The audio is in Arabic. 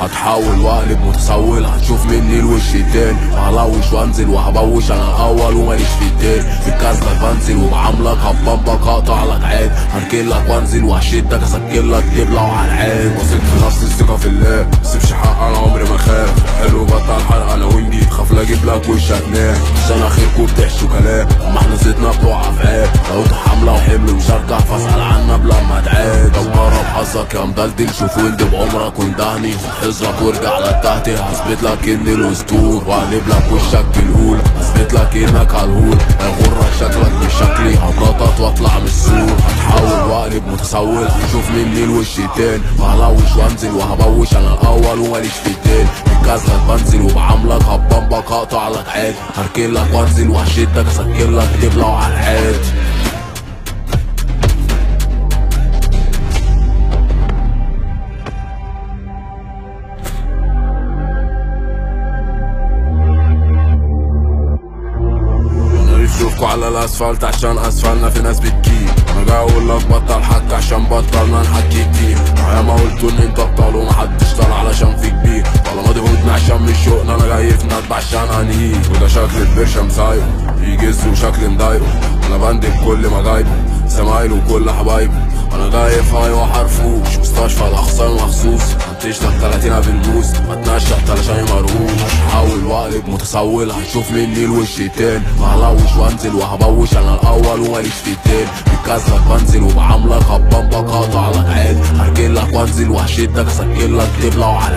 هتحول واقلب متسول هتشوف مني الوش التاني وهلوش وانزل وهبوش أنا الأول وماليش في التاني في الكازلك بنزل وبعاملك هبمبك هقطع لك عاد هركلك وانزل وهشدك اسكلك تبلع وهنعاد واثق في نفسي الثقة في الله مسيبش حق أنا عمري ما خاف. حلو بطل حرق أنا وانجي خاف لا لك وشك نام عنا بلا ما تعاد لو جرب حظك يا مدلدل شوف ولد بعمرك وندهني حزرك وارجع لتحت هثبت لك إني الاسطور واقلب لك وشك بالاول هثبت لك إنك هالهول هيغرك شكلك بشكلي هبطط واطلع من السور. هتحول واقلب متسول هتشوف مني الوش التاني وهلوش وانزل وهبوش أنا الأول وماليش في التاني بالكازلك بنزل وبعاملك هبمبك هقطع لك عاد هركلك وانزل وهشدك اسكلك تبلع على العاد بشوفكوا على الأسفلت عشان أسفلنا. في ناس بتجيب. أنا جاي أقول لك بطل حك عشان بطلنا نحكي كتير. يا ما قلتوا إن انت بطل ومحدش طلع علشان في كبير. طالما دي هدنا عشان مش شوقنا أنا جاي في ندب عشان انهيه وده شكل البرشا مسايقه يجز وشكل مضايقه أنا بندب كل ما جايبه زمايله وكل حبايبه أنا جاي في هاي وحرفوش. مستشفى الاخصائي مخصوص هتشتغل 30 بالبوس بتنشط علشان مرهوش هحاول واقلب متسول هتشوف مني الوش التاني وهلوش وانزل وهبوش أنا الأول وماليش في التاني بالكازلك بنزل وبعاملك هبمبك هقطع لك عاد هرجلك وانزل وهشدك اسكلك تبلع على